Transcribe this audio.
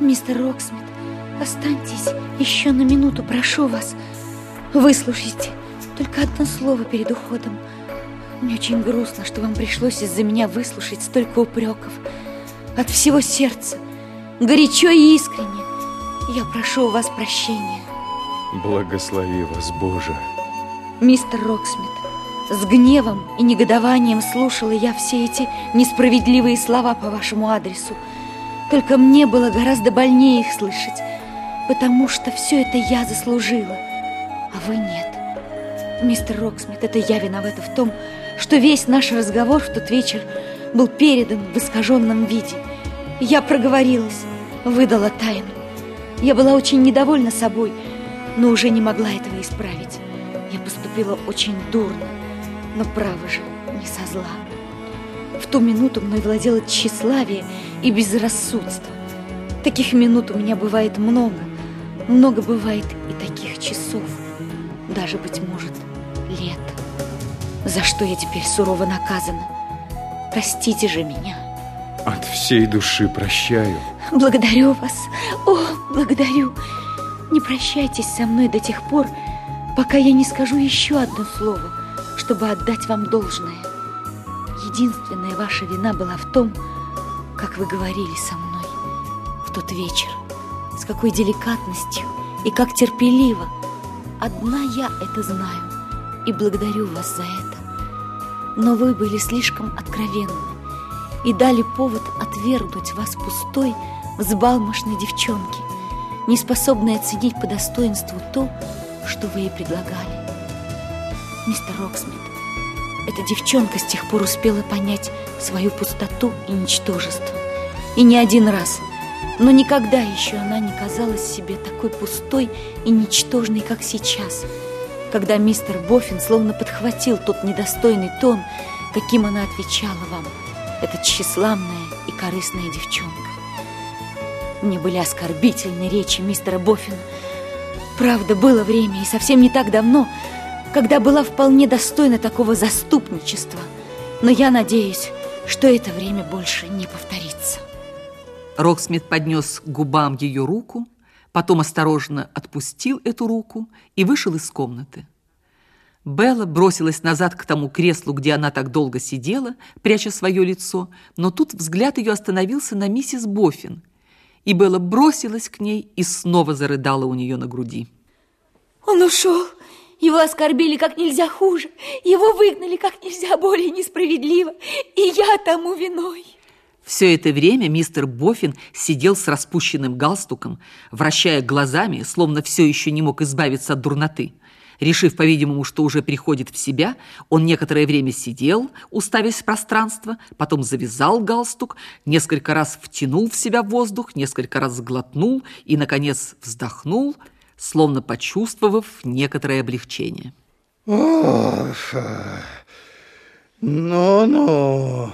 Мистер Роксмит, останьтесь еще на минуту, прошу вас. Выслушайте только одно слово перед уходом. Мне очень грустно, что вам пришлось из-за меня выслушать столько упреков. От всего сердца, горячо и искренне. Я прошу у вас прощения. Благослови вас, Боже. Мистер Роксмит, с гневом и негодованием слушала я все эти несправедливые слова по вашему адресу. Только мне было гораздо больнее их слышать, потому что все это я заслужила, а вы нет. Мистер Роксмит, это я виновата в том, что весь наш разговор в тот вечер был передан в искаженном виде. Я проговорилась, выдала тайну. Я была очень недовольна собой, но уже не могла этого исправить. Я поступила очень дурно, но право же не со зла. Ту минуту мной владело тщеславие и безрассудство. Таких минут у меня бывает много, много бывает и таких часов, даже, быть может, лет. За что я теперь сурово наказана? Простите же меня. От всей души прощаю. Благодарю вас. О, благодарю. Не прощайтесь со мной до тех пор, пока я не скажу еще одно слово, чтобы отдать вам должное. Единственная ваша вина была в том, как вы говорили со мной в тот вечер, с какой деликатностью и как терпеливо. Одна я это знаю и благодарю вас за это. Но вы были слишком откровенны и дали повод отвергнуть вас пустой, взбалмошной девчонке, не способной оценить по достоинству то, что вы ей предлагали. Мистер Роксмит, эта девчонка с тех пор успела понять свою пустоту и ничтожество. И не один раз, но никогда еще она не казалась себе такой пустой и ничтожной, как сейчас – когда мистер Боффин словно подхватил тот недостойный тон, каким она отвечала вам, эта тщеславная и корыстная девчонка. Мне были оскорбительны речи мистера Боффина. Правда, было время, и совсем не так давно, когда была вполне достойна такого заступничества. Но я надеюсь, что это время больше не повторится. Роксмит поднес к губам ее руку, потом осторожно отпустил эту руку и вышел из комнаты. Белла бросилась назад к тому креслу, где она так долго сидела, пряча свое лицо, но тут взгляд ее остановился на миссис Боффин, и Белла бросилась к ней и снова зарыдала у нее на груди. Он ушел. Его оскорбили как нельзя хуже. Его выгнали как нельзя более несправедливо. И я тому виной. Все это время мистер Боффин сидел с распущенным галстуком, вращая глазами, словно все еще не мог избавиться от дурноты. Решив, по-видимому, что уже приходит в себя, он некоторое время сидел, уставясь в пространство, потом завязал галстук, несколько раз втянул в себя воздух, несколько раз сглотнул и, наконец, вздохнул, словно почувствовав некоторое облегчение. ну-ну.